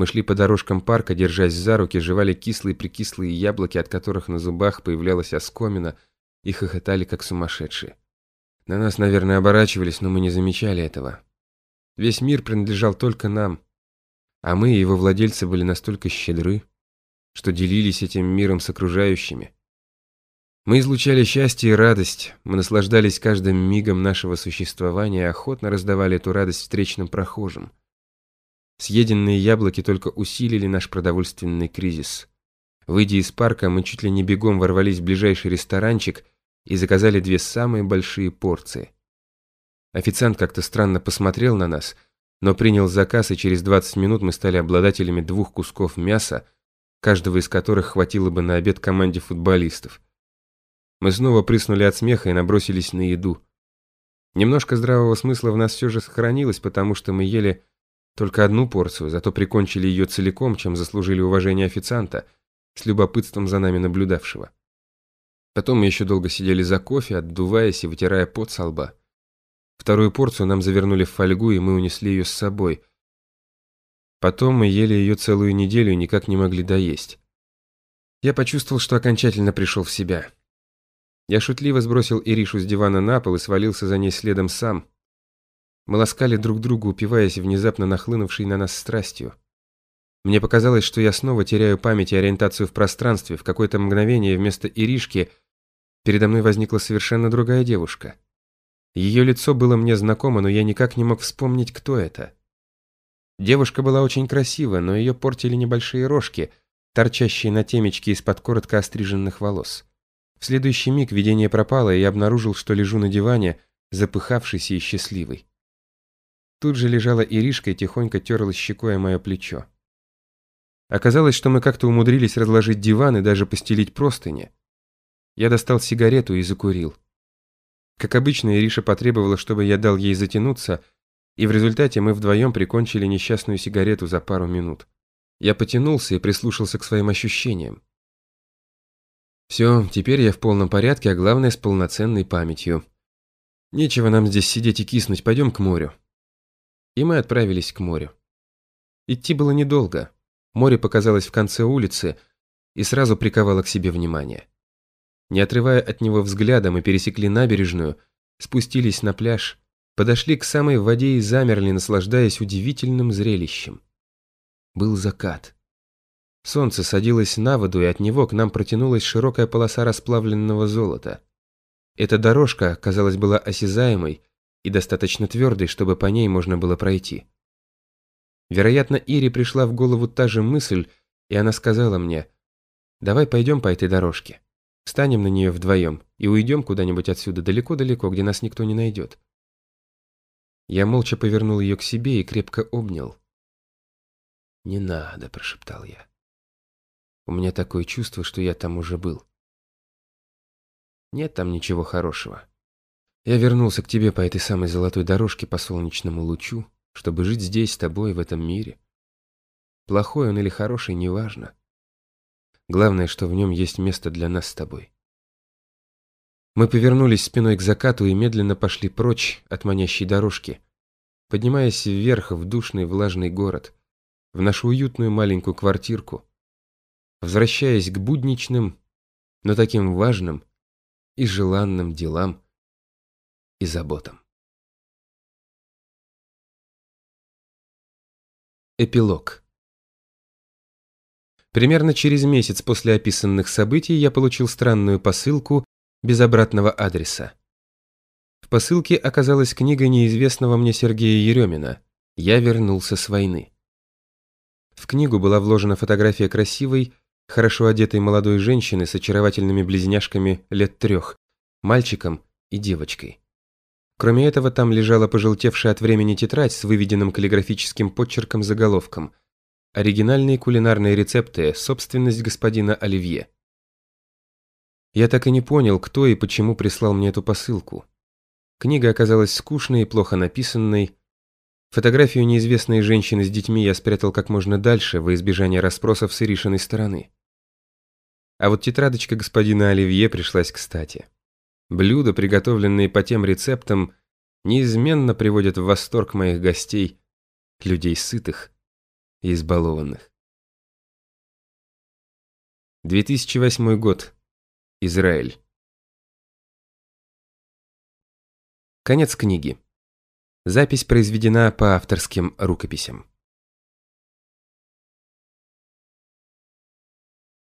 Мы шли по дорожкам парка, держась за руки, жевали кислые-прикислые яблоки, от которых на зубах появлялась оскомина, и хохотали, как сумасшедшие. На нас, наверное, оборачивались, но мы не замечали этого. Весь мир принадлежал только нам, а мы, его владельцы, были настолько щедры, что делились этим миром с окружающими. Мы излучали счастье и радость, мы наслаждались каждым мигом нашего существования и охотно раздавали эту радость встречным прохожим. Съеденные яблоки только усилили наш продовольственный кризис. Выйдя из парка, мы чуть ли не бегом ворвались в ближайший ресторанчик и заказали две самые большие порции. Официант как-то странно посмотрел на нас, но принял заказ, и через 20 минут мы стали обладателями двух кусков мяса, каждого из которых хватило бы на обед команде футболистов. Мы снова прыснули от смеха и набросились на еду. Немножко здравого смысла в нас все же сохранилось, потому что мы ели только одну порцию, зато прикончили ее целиком, чем заслужили уважение официанта, с любопытством за нами наблюдавшего. Потом мы еще долго сидели за кофе, отдуваясь и вытирая пот со лба. Вторую порцию нам завернули в фольгу, и мы унесли ее с собой. Потом мы ели ее целую неделю и никак не могли доесть. Я почувствовал, что окончательно пришел в себя. Я шутливо сбросил Иришу с дивана на пол и свалился за ней следом сам, мы ласкали друг друга, упиваясь внезапно нахлынувшей на нас страстью. Мне показалось, что я снова теряю память и ориентацию в пространстве. В какое-то мгновение вместо Иришки передо мной возникла совершенно другая девушка. Ее лицо было мне знакомо, но я никак не мог вспомнить, кто это. Девушка была очень красива, но ее портили небольшие рожки, торчащие на темечке из-под коротко остриженных волос. В следующий миг видение пропало, и я обнаружил, что лежу на диване, запыхавшийся и счастливый. Тут же лежала Иришка и тихонько терлась щекой мое плечо. Оказалось, что мы как-то умудрились разложить диван и даже постелить простыни. Я достал сигарету и закурил. Как обычно, Ириша потребовала, чтобы я дал ей затянуться, и в результате мы вдвоем прикончили несчастную сигарету за пару минут. Я потянулся и прислушался к своим ощущениям. Все, теперь я в полном порядке, а главное, с полноценной памятью. Нечего нам здесь сидеть и киснуть, пойдем к морю и мы отправились к морю. Идти было недолго. Море показалось в конце улицы и сразу приковало к себе внимание. Не отрывая от него взгляда, мы пересекли набережную, спустились на пляж, подошли к самой воде и замерли, наслаждаясь удивительным зрелищем. Был закат. Солнце садилось на воду, и от него к нам протянулась широкая полоса расплавленного золота. Эта дорожка, казалось, была осязаемой, и достаточно твердой, чтобы по ней можно было пройти. Вероятно, Ире пришла в голову та же мысль, и она сказала мне, «Давай пойдем по этой дорожке, встанем на нее вдвоем и уйдем куда-нибудь отсюда далеко-далеко, где нас никто не найдет». Я молча повернул ее к себе и крепко обнял. «Не надо», – прошептал я. «У меня такое чувство, что я там уже был». «Нет там ничего хорошего. Я вернулся к тебе по этой самой золотой дорожке по солнечному лучу, чтобы жить здесь с тобой, в этом мире. Плохой он или хороший, неважно. Главное, что в нем есть место для нас с тобой. Мы повернулись спиной к закату и медленно пошли прочь от манящей дорожки, поднимаясь вверх в душный влажный город, в нашу уютную маленькую квартирку, возвращаясь к будничным, но таким важным и желанным делам, и заботам. Эпилог. Примерно через месяц после описанных событий я получил странную посылку без обратного адреса. В посылке оказалась книга неизвестного мне Сергея Еремина «Я вернулся с войны». В книгу была вложена фотография красивой, хорошо одетой молодой женщины с очаровательными близняшками лет трех, мальчиком и девочкой. Кроме этого, там лежала пожелтевшая от времени тетрадь с выведенным каллиграфическим подчерком заголовком «Оригинальные кулинарные рецепты. Собственность господина Оливье». Я так и не понял, кто и почему прислал мне эту посылку. Книга оказалась скучной и плохо написанной. Фотографию неизвестной женщины с детьми я спрятал как можно дальше, во избежание расспросов с Иришиной стороны. А вот тетрадочка господина Оливье пришлась кстати. Блюда, приготовленные по тем рецептам, неизменно приводят в восторг моих гостей, людей сытых и избалованных. 2008 год. Израиль. Конец книги. Запись произведена по авторским рукописям.